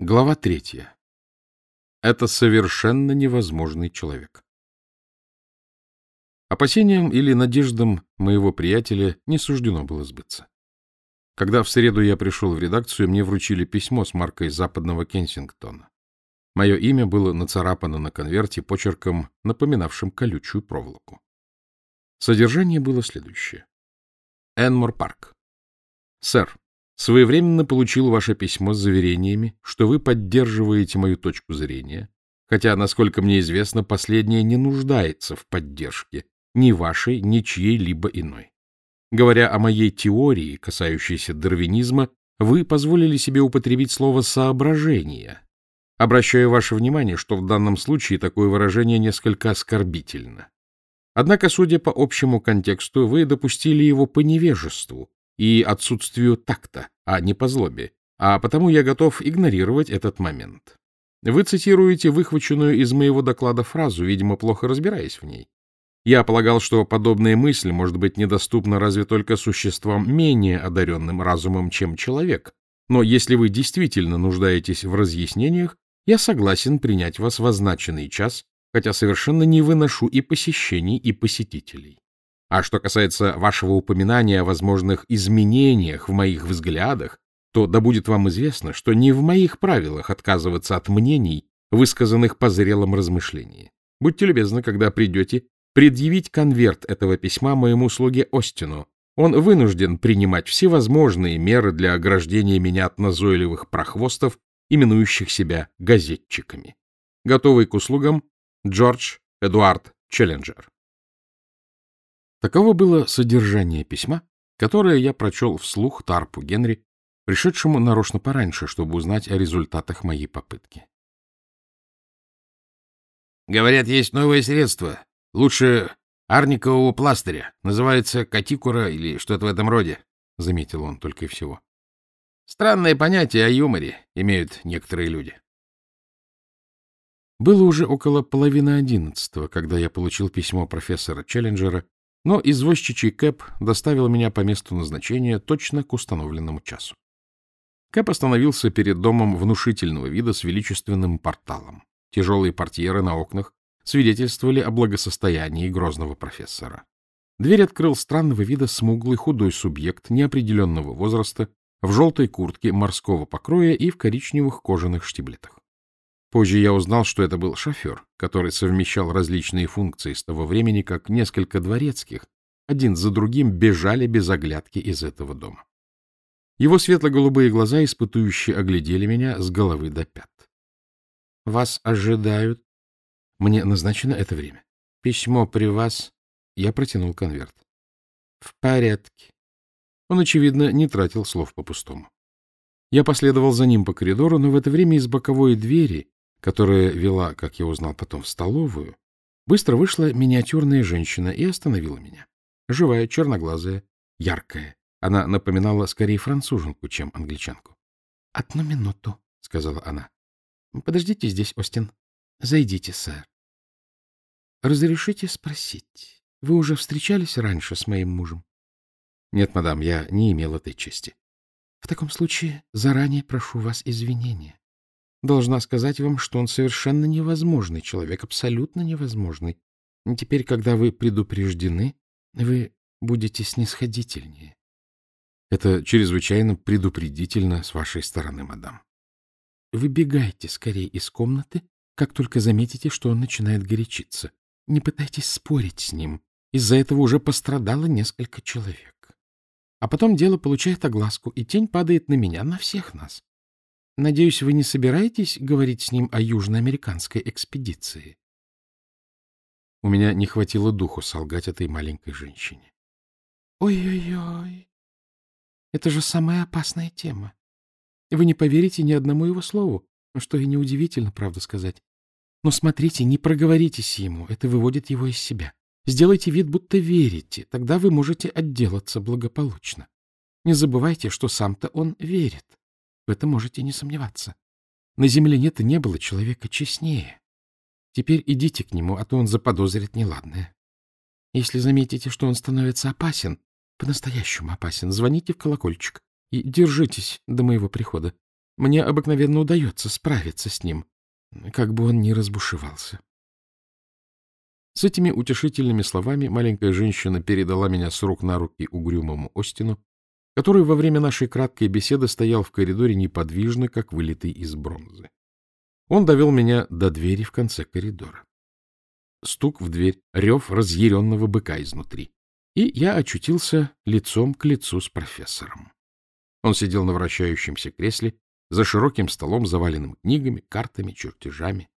Глава третья. Это совершенно невозможный человек. Опасениям или надеждам моего приятеля не суждено было сбыться. Когда в среду я пришел в редакцию, мне вручили письмо с маркой западного Кенсингтона. Мое имя было нацарапано на конверте почерком, напоминавшим колючую проволоку. Содержание было следующее. Энмор Парк. Сэр, Своевременно получил ваше письмо с заверениями, что вы поддерживаете мою точку зрения, хотя, насколько мне известно, последняя не нуждается в поддержке ни вашей, ни чьей-либо иной. Говоря о моей теории, касающейся дарвинизма, вы позволили себе употребить слово «соображение». Обращаю ваше внимание, что в данном случае такое выражение несколько оскорбительно. Однако, судя по общему контексту, вы допустили его по невежеству, и отсутствию такта, а не по злобе, а потому я готов игнорировать этот момент. Вы цитируете выхваченную из моего доклада фразу, видимо, плохо разбираясь в ней. Я полагал, что подобная мысль может быть недоступна разве только существам менее одаренным разумом, чем человек. Но если вы действительно нуждаетесь в разъяснениях, я согласен принять вас в означенный час, хотя совершенно не выношу и посещений, и посетителей. А что касается вашего упоминания о возможных изменениях в моих взглядах, то да будет вам известно, что не в моих правилах отказываться от мнений, высказанных по зрелом размышлении. Будьте любезны, когда придете, предъявить конверт этого письма моему слуге Остину. Он вынужден принимать всевозможные меры для ограждения меня от назойливых прохвостов, именующих себя газетчиками. Готовый к услугам Джордж Эдуард Челленджер. Таково было содержание письма, которое я прочел вслух Тарпу Генри, пришедшему нарочно пораньше, чтобы узнать о результатах моей попытки. «Говорят, есть новое средство. Лучше арникового пластыря. Называется катикура или что-то в этом роде», — заметил он только и всего. «Странное понятие о юморе имеют некоторые люди». Было уже около половины одиннадцатого, когда я получил письмо профессора Челленджера но извозчичий Кэп доставил меня по месту назначения точно к установленному часу. Кэп остановился перед домом внушительного вида с величественным порталом. Тяжелые портьеры на окнах свидетельствовали о благосостоянии грозного профессора. Дверь открыл странного вида смуглый худой субъект неопределенного возраста в желтой куртке морского покроя и в коричневых кожаных штиблетах. Позже я узнал, что это был шофер, который совмещал различные функции с того времени, как несколько дворецких один за другим бежали без оглядки из этого дома. Его светло-голубые глаза испытующие оглядели меня с головы до пят. — Вас ожидают. Мне назначено это время. Письмо при вас. Я протянул конверт. — В порядке. Он, очевидно, не тратил слов по-пустому. Я последовал за ним по коридору, но в это время из боковой двери которая вела, как я узнал потом, в столовую, быстро вышла миниатюрная женщина и остановила меня. Живая, черноглазая, яркая. Она напоминала скорее француженку, чем англичанку. — Одну минуту, — сказала она. — Подождите здесь, Остин. Зайдите, сэр. — Разрешите спросить, вы уже встречались раньше с моим мужем? — Нет, мадам, я не имел этой чести. — В таком случае заранее прошу вас извинения. Должна сказать вам, что он совершенно невозможный человек, абсолютно невозможный. Теперь, когда вы предупреждены, вы будете снисходительнее. Это чрезвычайно предупредительно с вашей стороны, мадам. Выбегайте скорее из комнаты, как только заметите, что он начинает горячиться. Не пытайтесь спорить с ним. Из-за этого уже пострадало несколько человек. А потом дело получает огласку, и тень падает на меня, на всех нас. Надеюсь, вы не собираетесь говорить с ним о южноамериканской экспедиции? У меня не хватило духу солгать этой маленькой женщине. Ой-ой-ой, это же самая опасная тема. Вы не поверите ни одному его слову, что и неудивительно, правда сказать. Но смотрите, не проговоритесь ему, это выводит его из себя. Сделайте вид, будто верите, тогда вы можете отделаться благополучно. Не забывайте, что сам-то он верит. В этом можете не сомневаться. На земле нет и не было человека честнее. Теперь идите к нему, а то он заподозрит неладное. Если заметите, что он становится опасен, по-настоящему опасен, звоните в колокольчик и держитесь до моего прихода. Мне обыкновенно удается справиться с ним, как бы он ни разбушевался. С этими утешительными словами маленькая женщина передала меня с рук на руки угрюмому Остину, который во время нашей краткой беседы стоял в коридоре неподвижно, как вылитый из бронзы. Он довел меня до двери в конце коридора. Стук в дверь, рев разъяренного быка изнутри. И я очутился лицом к лицу с профессором. Он сидел на вращающемся кресле, за широким столом, заваленным книгами, картами, чертежами.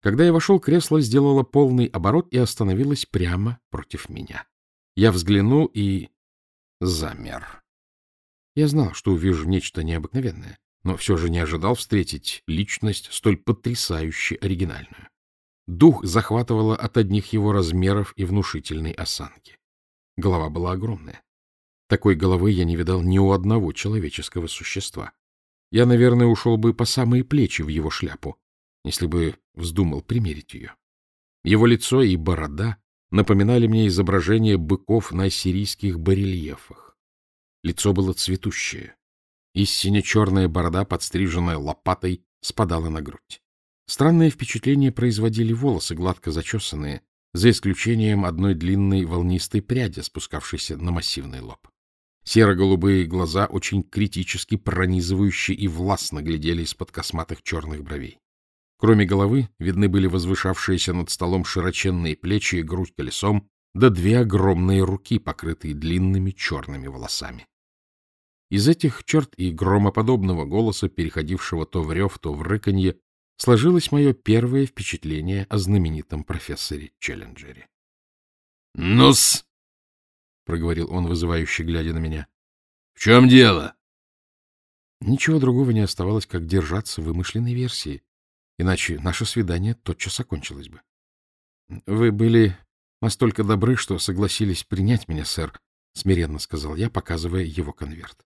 Когда я вошел, кресло сделало полный оборот и остановилось прямо против меня. Я взглянул и замер. Я знал, что увижу нечто необыкновенное, но все же не ожидал встретить личность столь потрясающе оригинальную. Дух захватывало от одних его размеров и внушительной осанки. Голова была огромная. Такой головы я не видал ни у одного человеческого существа. Я, наверное, ушел бы по самые плечи в его шляпу, если бы вздумал примерить ее. Его лицо и борода напоминали мне изображение быков на ассирийских барельефах. Лицо было цветущее, и сине-черная борода, подстриженная лопатой, спадала на грудь. Странное впечатление производили волосы, гладко зачесанные, за исключением одной длинной волнистой пряди, спускавшейся на массивный лоб. Серо-голубые глаза, очень критически пронизывающие и властно глядели из-под косматых черных бровей. Кроме головы, видны были возвышавшиеся над столом широченные плечи и грудь колесом, да две огромные руки, покрытые длинными черными волосами. Из этих черт и громоподобного голоса, переходившего то в рев, то в рыканье, сложилось мое первое впечатление о знаменитом профессоре Челленджере. «Ну-с!» — проговорил он, вызывающе глядя на меня. — В чем дело? Ничего другого не оставалось, как держаться вымышленной версии, иначе наше свидание тотчас окончилось бы. — Вы были настолько добры, что согласились принять меня, сэр, — смиренно сказал я, показывая его конверт.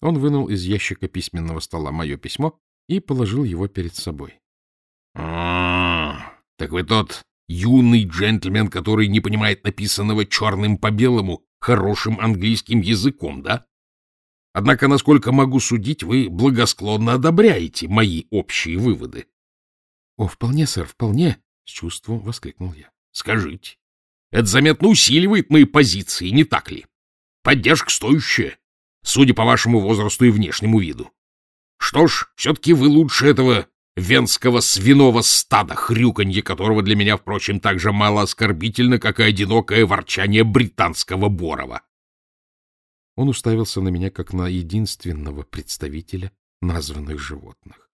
Он вынул из ящика письменного стола мое письмо и положил его перед собой. — А, так вы тот юный джентльмен, который не понимает написанного черным по белому хорошим английским языком, да? Однако, насколько могу судить, вы благосклонно одобряете мои общие выводы. — О, вполне, сэр, вполне, — с чувством воскликнул я. — Скажите, это заметно усиливает мои позиции, не так ли? Поддержка стоящая судя по вашему возрасту и внешнему виду. Что ж, все-таки вы лучше этого венского свиного стада, хрюканье которого для меня, впрочем, так же мало оскорбительно, как и одинокое ворчание британского Борова. Он уставился на меня, как на единственного представителя названных животных.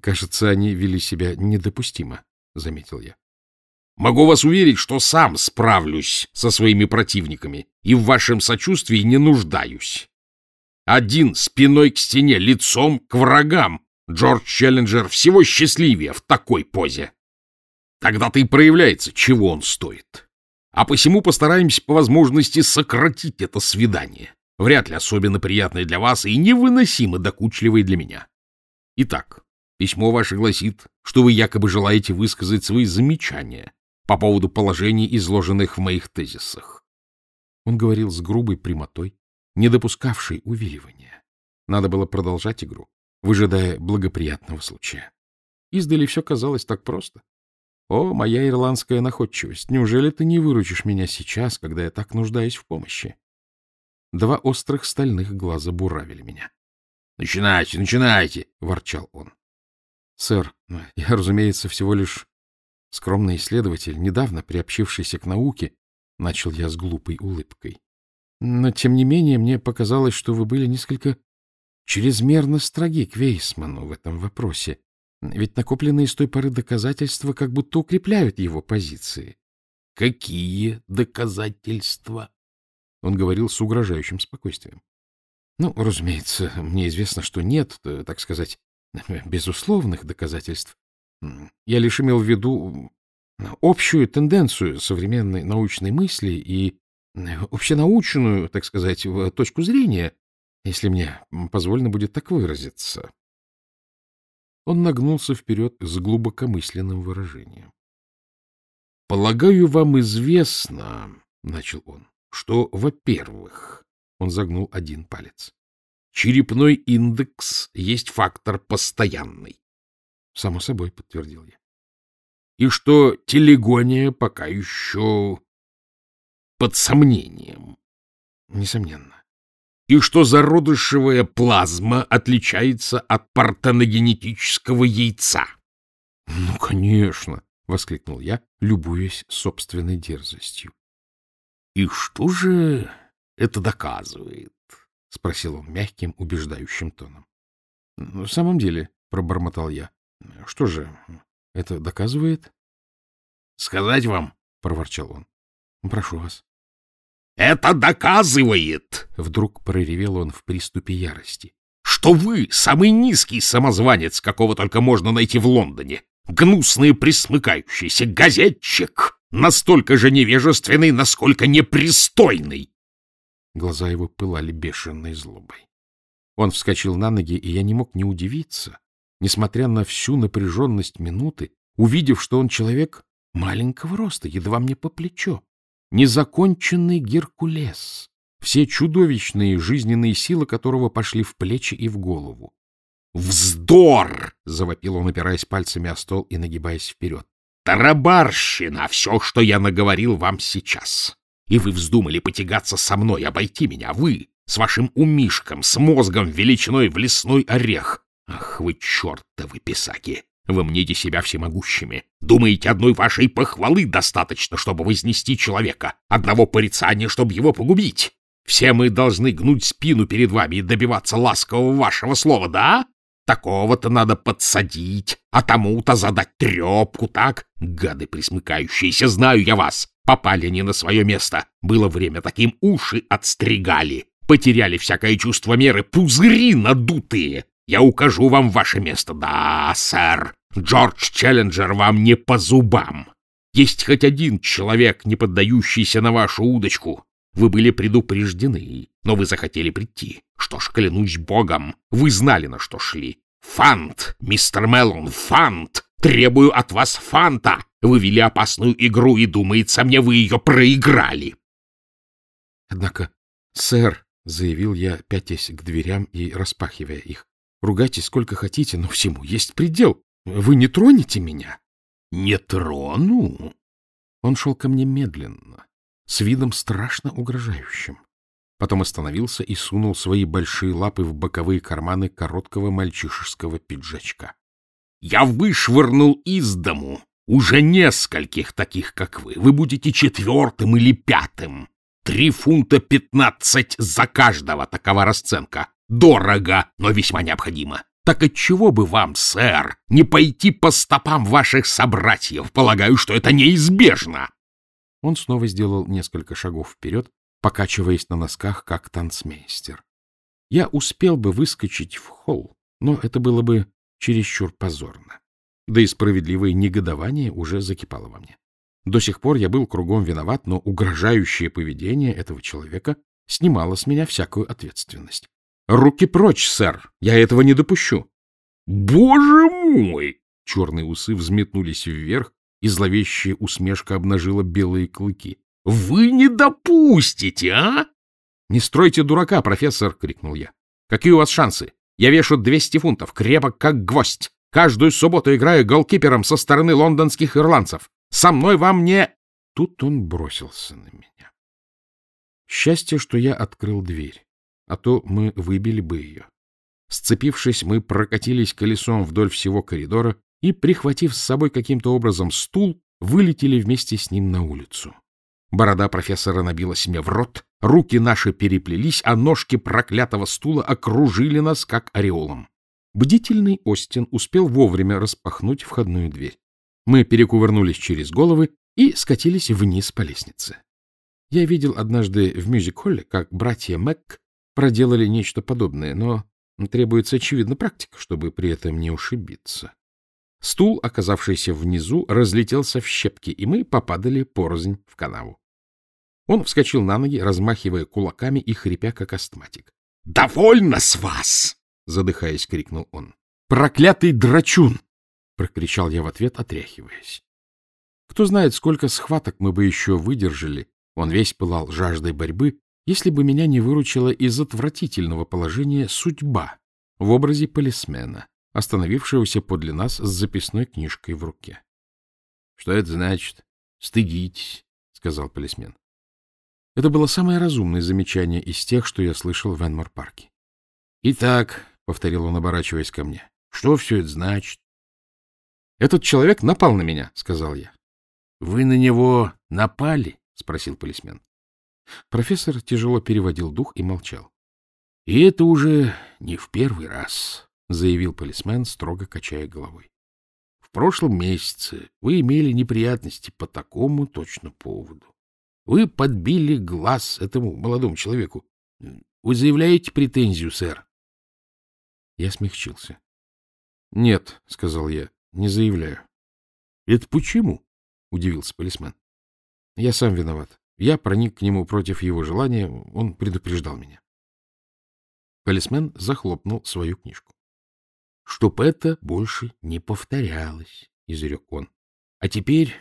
Кажется, они вели себя недопустимо, — заметил я. Могу вас уверить, что сам справлюсь со своими противниками и в вашем сочувствии не нуждаюсь. Один спиной к стене, лицом к врагам. Джордж Челленджер всего счастливее в такой позе. Тогда-то и проявляется, чего он стоит. А посему постараемся по возможности сократить это свидание. Вряд ли особенно приятное для вас и невыносимо докучливое для меня. Итак, письмо ваше гласит, что вы якобы желаете высказать свои замечания по поводу положений, изложенных в моих тезисах. Он говорил с грубой прямотой, не допускавшей увиливания. Надо было продолжать игру, выжидая благоприятного случая. Издали все казалось так просто. О, моя ирландская находчивость, неужели ты не выручишь меня сейчас, когда я так нуждаюсь в помощи? Два острых стальных глаза буравили меня. — Начинайте, начинайте! — ворчал он. — Сэр, я, разумеется, всего лишь Скромный исследователь, недавно приобщившийся к науке, начал я с глупой улыбкой. Но, тем не менее, мне показалось, что вы были несколько чрезмерно строги к Вейсману в этом вопросе, ведь накопленные с той поры доказательства как будто укрепляют его позиции. — Какие доказательства? Он говорил с угрожающим спокойствием. — Ну, разумеется, мне известно, что нет, э, так сказать, безусловных доказательств. Я лишь имел в виду общую тенденцию современной научной мысли и общенаучную, так сказать, точку зрения, если мне позволено будет так выразиться. Он нагнулся вперед с глубокомысленным выражением. — Полагаю, вам известно, — начал он, — что, во-первых, он загнул один палец. черепной индекс есть фактор постоянный. — Само собой, — подтвердил я. — И что телегония пока еще под сомнением. — Несомненно. — И что зародышевая плазма отличается от партеногенетического яйца. — Ну, конечно, — воскликнул я, любуясь собственной дерзостью. — И что же это доказывает? — спросил он мягким, убеждающим тоном. — В самом деле, — пробормотал я, — что же это доказывает? — Сказать вам, — проворчал он. — Прошу вас. — Это доказывает, — вдруг проревел он в приступе ярости, — что вы самый низкий самозванец, какого только можно найти в Лондоне, гнусный присмыкающийся газетчик, настолько же невежественный, насколько непристойный. Глаза его пылали бешеной злобой. Он вскочил на ноги, и я не мог не удивиться, несмотря на всю напряженность минуты, увидев, что он человек маленького роста, едва мне по плечо, незаконченный Геркулес, все чудовищные жизненные силы которого пошли в плечи и в голову. «Вздор!» — завопил он, опираясь пальцами о стол и нагибаясь вперед. «Тарабарщина! Все, что я наговорил вам сейчас! И вы вздумали потягаться со мной, обойти меня, вы, с вашим умишком, с мозгом величиной в лесной орех! Ах вы чертовы писаки! Вы мнете себя всемогущими. Думаете, одной вашей похвалы достаточно, чтобы вознести человека, одного порицания, чтобы его погубить? Все мы должны гнуть спину перед вами и добиваться ласкового вашего слова, да? Такого-то надо подсадить, а тому-то задать трепку, так? Гады присмыкающиеся, знаю я вас. Попали они на свое место. Было время, таким уши отстригали. Потеряли всякое чувство меры, пузыри надутые. Я укажу вам ваше место. Да, сэр, Джордж Челленджер вам не по зубам. Есть хоть один человек, не поддающийся на вашу удочку. Вы были предупреждены, но вы захотели прийти. Что ж, клянусь богом, вы знали, на что шли. Фант, мистер Меллон, фант! Требую от вас фанта! Вы вели опасную игру, и, думается мне, вы ее проиграли. Однако, сэр, — заявил я, пятясь к дверям и распахивая их, — ругайтесь сколько хотите, но всему есть предел. Вы не тронете меня? — Не трону. Он шел ко мне медленно, с видом страшно угрожающим. Потом остановился и сунул свои большие лапы в боковые карманы короткого мальчишеского пиджачка. — Я вышвырнул из дому уже нескольких таких, как вы. Вы будете четвертым или пятым. Три фунта пятнадцать за каждого, такова расценка. Дорого, но весьма необходимо. Так отчего бы вам, сэр, не пойти по стопам ваших собратьев? Полагаю, что это неизбежно. Он снова сделал несколько шагов вперед, покачиваясь на носках, как танцмейстер. Я успел бы выскочить в холл, но это было бы чересчур позорно. Да и справедливое негодование уже закипало во мне. До сих пор я был кругом виноват, но угрожающее поведение этого человека снимало с меня всякую ответственность. «Руки прочь, сэр! Я этого не допущу!» «Боже мой!» Черные усы взметнулись вверх, и зловещая усмешка обнажила белые клыки. — Вы не допустите, а? — Не стройте дурака, профессор! — крикнул я. — Какие у вас шансы? Я вешу 200 фунтов, крепок как гвоздь. Каждую субботу играю голкипером со стороны лондонских ирландцев. Со мной вам не... Тут он бросился на меня. Счастье, что я открыл дверь, а то мы выбили бы ее. Сцепившись, мы прокатились колесом вдоль всего коридора и, прихватив с собой каким-то образом стул, вылетели вместе с ним на улицу. Борода профессора набилась мне в рот, руки наши переплелись, а ножки проклятого стула окружили нас, как ореолом. Бдительный Остин успел вовремя распахнуть входную дверь. Мы перекувырнулись через головы и скатились вниз по лестнице. Я видел однажды в мюзик-холле, как братья Мэг проделали нечто подобное, но требуется, очевидно, практика, чтобы при этом не ушибиться. Стул, оказавшийся внизу, разлетелся в щепки, и мы попадали порознь в канаву. Он вскочил на ноги, размахивая кулаками и хрипя, как астматик. — Довольно с вас! — задыхаясь, крикнул он. — Проклятый драчун! — прокричал я в ответ, отряхиваясь. Кто знает, сколько схваток мы бы еще выдержали. Он весь пылал жаждой борьбы, если бы меня не выручила из отвратительного положения судьба в образе полисмена, остановившегося подле нас с записной книжкой в руке. — Что это значит? Стыдитесь, — сказал полисмен. Это было самое разумное замечание из тех, что я слышал в Энмор-парке. — Итак, — повторил он, оборачиваясь ко мне, — что все это значит? — Этот человек напал на меня, — сказал я. — Вы на него напали? — спросил полисмен. Профессор тяжело переводил дух и молчал. — И это уже не в первый раз, — заявил полисмен, строго качая головой. — В прошлом месяце вы имели неприятности по такому точно поводу. Вы подбили глаз этому молодому человеку. Вы заявляете претензию, сэр? Я смягчился. — Нет, — сказал я, — не заявляю. — Это почему? — удивился полисмен. — Я сам виноват. Я проник к нему против его желания, он предупреждал меня. Полисмен захлопнул свою книжку. — Чтоб это больше не повторялось, — изрек он. — А теперь...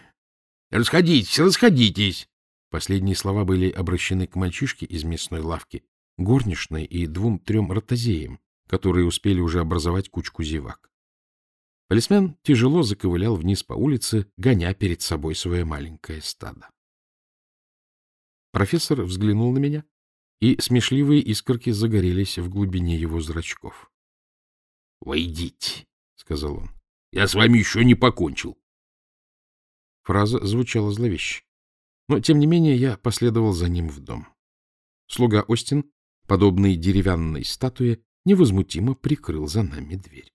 Расходитесь, расходитесь! Последние слова были обращены к мальчишке из мясной лавки, горничной и двум-трем ротозеям, которые успели уже образовать кучку зевак. Полисмен тяжело заковылял вниз по улице, гоня перед собой свое маленькое стадо. Профессор взглянул на меня, и смешливые искорки загорелись в глубине его зрачков. — Войдите, — сказал он. — Я с вами еще не покончил. Фраза звучала зловеще. Но, тем не менее, я последовал за ним в дом. Слуга Остин, подобный деревянной статуе, невозмутимо прикрыл за нами дверь.